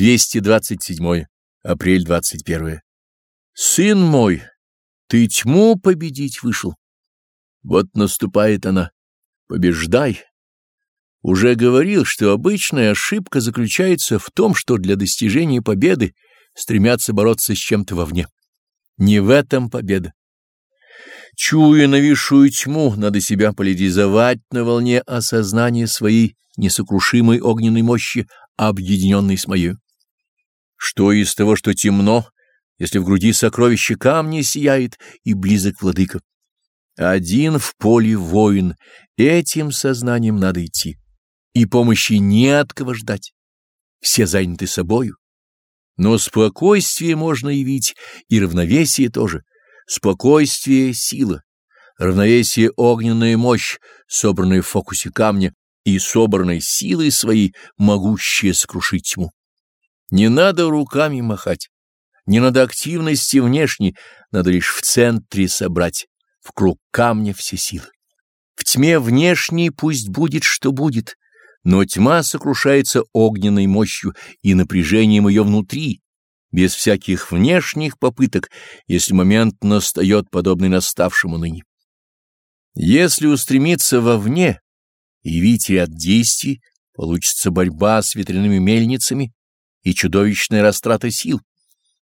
227 апрель 21 Сын мой, ты тьму победить вышел. Вот наступает она. Побеждай. Уже говорил, что обычная ошибка заключается в том, что для достижения победы стремятся бороться с чем-то вовне. Не в этом победа. Чуя нависшую тьму, надо себя поляризовать на волне осознания своей несокрушимой огненной мощи, объединенной с моей. Что из того, что темно, если в груди сокровище камня сияет и близок владыка? Один в поле воин, этим сознанием надо идти, и помощи не от кого ждать. Все заняты собою. Но спокойствие можно явить, и равновесие тоже. Спокойствие — сила, равновесие — огненная мощь, собранная в фокусе камня, и собранной силой своей могущая сокрушить тьму. Не надо руками махать, не надо активности внешней, надо лишь в центре собрать, в круг камня все силы. В тьме внешней пусть будет, что будет, но тьма сокрушается огненной мощью и напряжением ее внутри, без всяких внешних попыток, если момент настает подобный наставшему ныне. Если устремиться вовне, и видите от действий, получится борьба с ветряными мельницами и чудовищная растрата сил.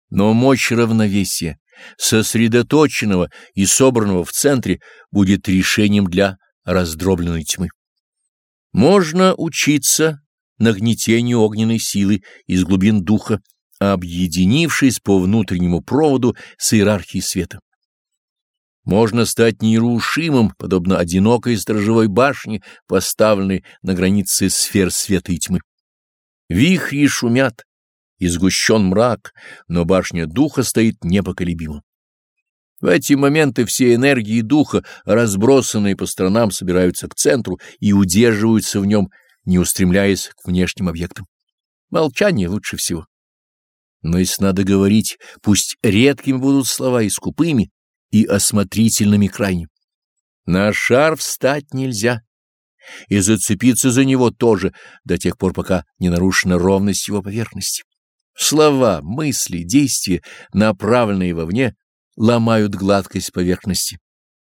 Но мощь равновесия, сосредоточенного и собранного в центре, будет решением для раздробленной тьмы. Можно учиться нагнетению огненной силы из глубин духа, объединившись по внутреннему проводу с иерархией света. Можно стать нерушимым, подобно одинокой сторожевой башне, поставленной на границе сфер света и тьмы. Вихри шумят, и сгущен мрак, но башня духа стоит непоколебимо. В эти моменты все энергии духа, разбросанные по сторонам, собираются к центру и удерживаются в нем, не устремляясь к внешним объектам. Молчание лучше всего. Но если надо говорить, пусть редкими будут слова и скупыми, и осмотрительными крайне. На шар встать нельзя, и зацепиться за него тоже до тех пор, пока не нарушена ровность его поверхности. Слова, мысли, действия, направленные вовне, ломают гладкость поверхности,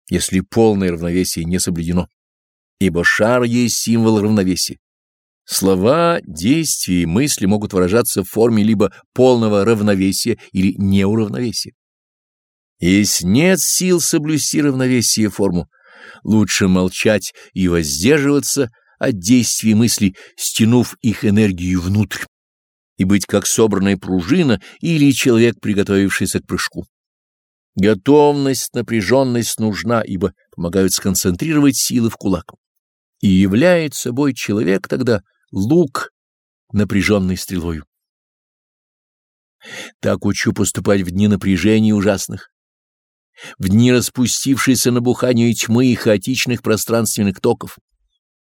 если полное равновесие не соблюдено, ибо шар есть символ равновесия. Слова, действия и мысли могут выражаться в форме либо полного равновесия или неуравновесия. Если нет сил соблюсти равновесие форму, лучше молчать и воздерживаться от действий мыслей, стянув их энергию внутрь, и быть как собранная пружина или человек, приготовившийся к прыжку. Готовность, напряженность нужна, ибо помогают сконцентрировать силы в кулак. И являет собой человек тогда лук, напряженный стрелою. Так учу поступать в дни напряжений ужасных в дни распустившейся набухания тьмы и хаотичных пространственных токов.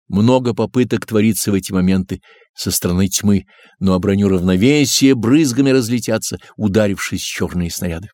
Много попыток творится в эти моменты со стороны тьмы, но оброню равновесие брызгами разлетятся, ударившись черные снаряды.